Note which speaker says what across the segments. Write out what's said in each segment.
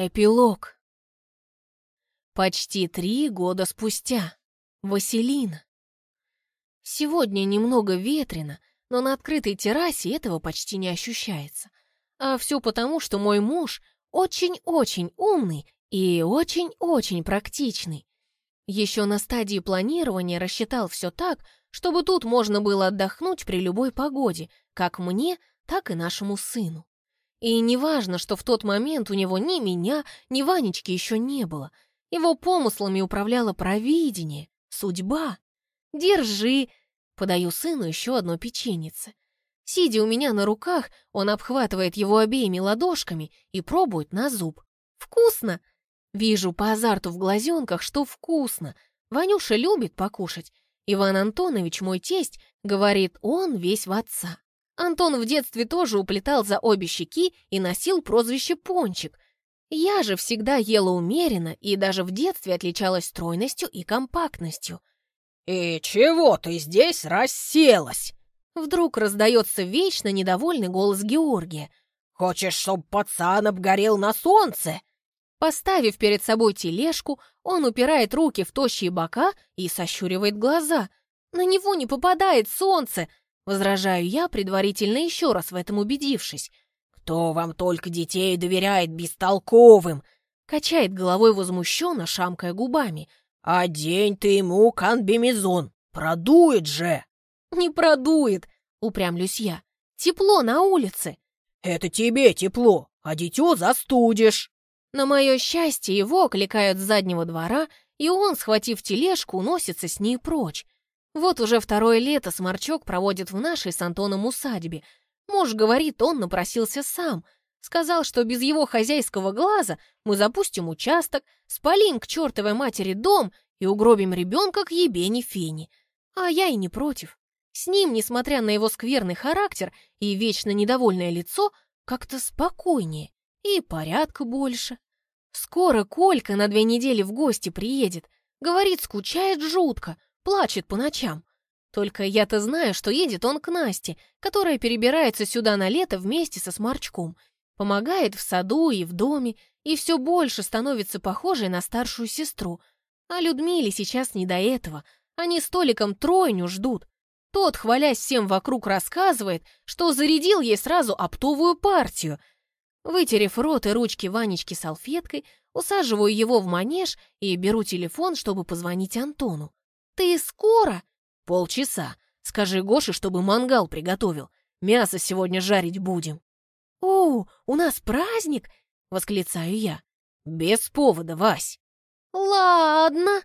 Speaker 1: Эпилог. Почти три года спустя. Василина. Сегодня немного ветрено, но на открытой террасе этого почти не ощущается. А все потому, что мой муж очень-очень умный и очень-очень практичный. Еще на стадии планирования рассчитал все так, чтобы тут можно было отдохнуть при любой погоде, как мне, так и нашему сыну. И неважно, что в тот момент у него ни меня, ни Ванечки еще не было. Его помыслами управляло провидение, судьба. «Держи!» — подаю сыну еще одно печенице. Сидя у меня на руках, он обхватывает его обеими ладошками и пробует на зуб. «Вкусно!» Вижу по азарту в глазенках, что вкусно. Ванюша любит покушать. Иван Антонович, мой тесть, говорит, он весь в отца. Антон в детстве тоже уплетал за обе щеки и носил прозвище «Пончик». Я же всегда ела умеренно и даже в детстве отличалась стройностью и компактностью.
Speaker 2: «И чего ты здесь расселась?»
Speaker 1: Вдруг раздается вечно недовольный голос Георгия.
Speaker 2: «Хочешь, чтоб пацан обгорел на солнце?»
Speaker 1: Поставив перед собой тележку, он упирает руки в тощие бока и сощуривает глаза. На него не попадает солнце, Возражаю я, предварительно еще раз в этом убедившись.
Speaker 2: «Кто вам только детей доверяет бестолковым?»
Speaker 1: Качает головой возмущенно, шамкая губами.
Speaker 2: «Одень ты ему канбемизон, продует же!»
Speaker 1: «Не продует!» — упрямлюсь я. «Тепло на улице!»
Speaker 2: «Это тебе тепло, а дитё застудишь!»
Speaker 1: На мое счастье его окликают с заднего двора, и он, схватив тележку, уносится с ней прочь. Вот уже второе лето Сморчок проводит в нашей с Антоном усадьбе. Муж говорит, он напросился сам. Сказал, что без его хозяйского глаза мы запустим участок, спалим к чертовой матери дом и угробим ребенка к ебени фени. А я и не против. С ним, несмотря на его скверный характер и вечно недовольное лицо, как-то спокойнее и порядка больше. Скоро Колька на две недели в гости приедет. Говорит, скучает жутко — плачет по ночам. Только я-то знаю, что едет он к Насте, которая перебирается сюда на лето вместе со Сморчком, помогает в саду и в доме, и все больше становится похожей на старшую сестру. А Людмиле сейчас не до этого, они столиком тройню ждут. Тот, хвалясь всем вокруг, рассказывает, что зарядил ей сразу оптовую партию. Вытерев рот и ручки Ванечки салфеткой, усаживаю его в манеж и беру телефон, чтобы позвонить Антону. «Ты скоро?»
Speaker 2: «Полчаса. Скажи Гоше, чтобы мангал приготовил. Мясо сегодня жарить будем».
Speaker 1: «О, у нас праздник!» — восклицаю я.
Speaker 2: «Без повода, Вась».
Speaker 1: «Ладно».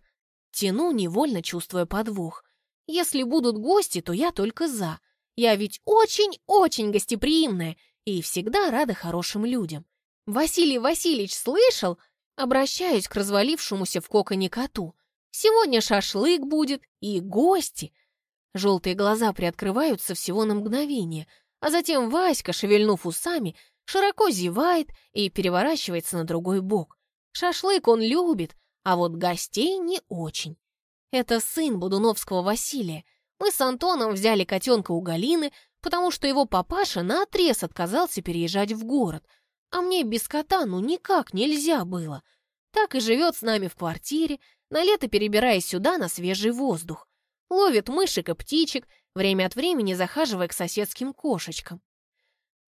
Speaker 1: Тяну, невольно чувствуя подвох. «Если будут гости, то я только за. Я ведь очень-очень гостеприимная и всегда рада хорошим людям. Василий Васильевич слышал?» Обращаюсь к развалившемуся в коконе коту. Сегодня шашлык будет и гости. Желтые глаза приоткрываются всего на мгновение, а затем Васька, шевельнув усами, широко зевает и переворачивается на другой бок. Шашлык он любит, а вот гостей не очень. Это сын Будуновского Василия. Мы с Антоном взяли котенка у Галины, потому что его папаша наотрез отказался переезжать в город. А мне без кота ну никак нельзя было. Так и живет с нами в квартире, на лето перебираясь сюда на свежий воздух. Ловит мышек и птичек, время от времени захаживая к соседским кошечкам.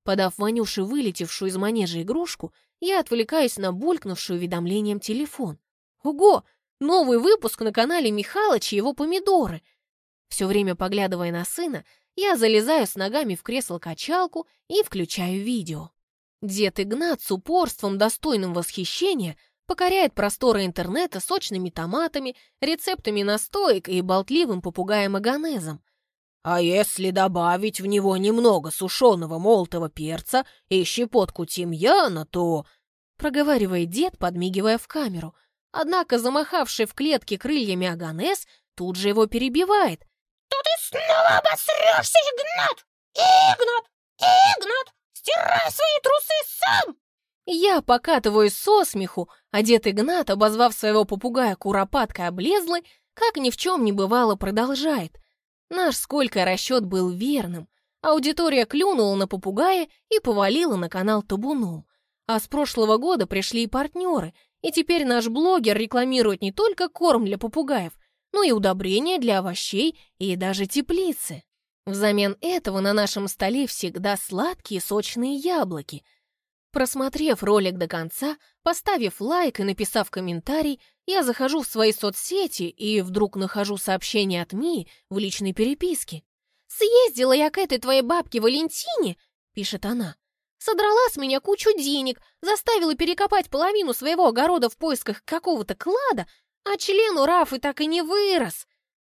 Speaker 1: Подав Ванюше вылетевшую из манежа игрушку, я отвлекаюсь на булькнувший уведомлением телефон. Ого! Новый выпуск на канале Михалыч и его помидоры! Все время поглядывая на сына, я залезаю с ногами в кресло-качалку и включаю видео. Дед Игнат с упорством, достойным восхищения, покоряет просторы интернета сочными томатами, рецептами настоек и болтливым попугаем Аганезом.
Speaker 2: А если добавить в него немного сушеного молотого перца и щепотку тимьяна, то...»
Speaker 1: Проговаривает дед, подмигивая в камеру. Однако замахавший в клетке крыльями Аганес тут же его перебивает.
Speaker 3: «То ты снова обосрешься, Игнат! Игнат! Игнат! Стирай свои трусы сам!»
Speaker 1: Я покатываюсь со смеху, а дед Игнат, обозвав своего попугая куропаткой облезлой, как ни в чем не бывало, продолжает. Наш сколько расчет был верным. Аудитория клюнула на попугая и повалила на канал табуном. А с прошлого года пришли и партнеры, и теперь наш блогер рекламирует не только корм для попугаев, но и удобрения для овощей и даже теплицы. Взамен этого на нашем столе всегда сладкие сочные яблоки. Просмотрев ролик до конца, поставив лайк и написав комментарий, я захожу в свои соцсети и вдруг нахожу сообщение от Мии в личной переписке.
Speaker 3: «Съездила я к этой твоей бабке Валентине», — пишет она. «Содрала с меня кучу денег, заставила перекопать половину своего огорода в поисках какого-то клада, а член у Рафы так и не вырос».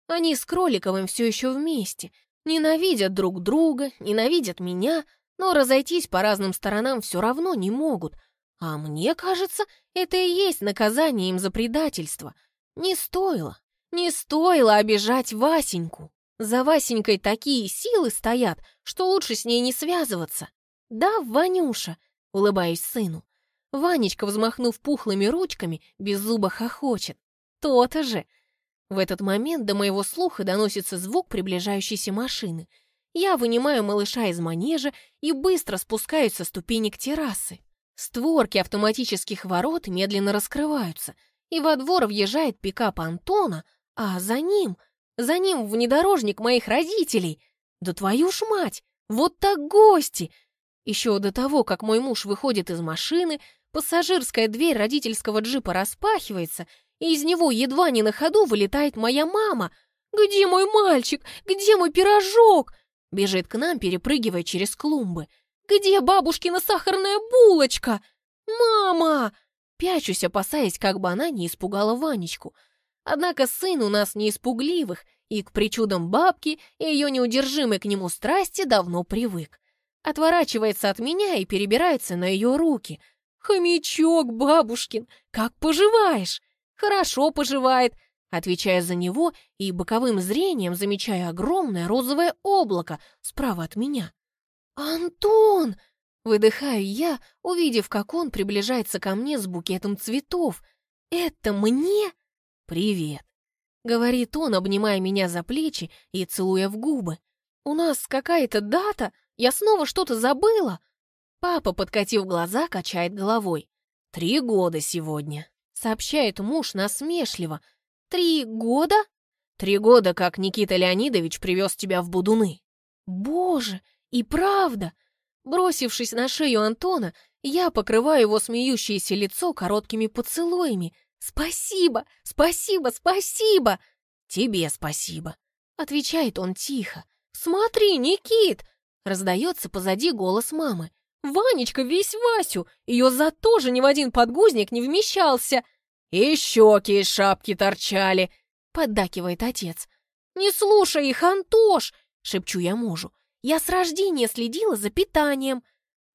Speaker 3: Они с Кроликовым все еще вместе, ненавидят друг друга, ненавидят меня, но разойтись по разным сторонам все равно не могут. А мне кажется, это и есть наказание им за предательство. Не стоило, не стоило обижать Васеньку. За Васенькой такие силы стоят, что лучше с ней не связываться. Да, Ванюша, улыбаюсь сыну. Ванечка, взмахнув пухлыми ручками, без зуба хохочет. То-то же. В этот момент до моего слуха доносится звук приближающейся машины. Я вынимаю малыша из манежа и быстро спускаюсь со ступенек террасы. Створки автоматических ворот медленно раскрываются, и во двор въезжает пикап Антона, а за ним, за ним внедорожник моих родителей. Да твою ж мать, вот так гости! Еще до того, как мой муж выходит из машины, пассажирская дверь родительского джипа распахивается, и из него едва не на ходу вылетает моя мама. «Где мой мальчик? Где мой пирожок?» Бежит к нам, перепрыгивая через клумбы. «Где бабушкина сахарная булочка? Мама!» Пячусь, опасаясь, как бы она не испугала Ванечку. Однако сын у нас не испугливых, и к причудам бабки и ее неудержимой к нему страсти давно привык. Отворачивается от меня и перебирается на ее руки. «Хомячок, бабушкин, как поживаешь?» «Хорошо поживает», отвечая за него и боковым зрением замечая огромное розовое облако справа от меня. «Антон!» — выдыхаю я, увидев, как он приближается ко мне с букетом цветов. «Это мне?» «Привет!» — говорит он, обнимая меня за плечи и целуя в губы. «У нас какая-то дата? Я снова что-то забыла?» Папа, подкатив глаза, качает головой. «Три года сегодня» сообщает муж насмешливо. «Три года?» «Три года, как Никита Леонидович привез тебя в Будуны». «Боже, и правда!» Бросившись на шею Антона, я покрываю его смеющееся лицо короткими поцелуями. «Спасибо! Спасибо! Спасибо!» «Тебе спасибо!» — отвечает он тихо. «Смотри, Никит!» — раздается позади голос мамы. Ванечка весь Васю, ее за тоже ни в один подгузник не вмещался. И щеки из шапки торчали, поддакивает отец. Не слушай их, Антош, шепчу я мужу. Я с рождения следила за питанием.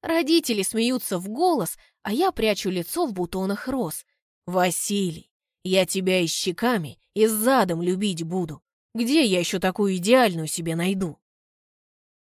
Speaker 3: Родители смеются в голос, а я прячу лицо в бутонах роз. Василий, я тебя и щеками, и задом любить буду. Где я еще такую идеальную себе найду?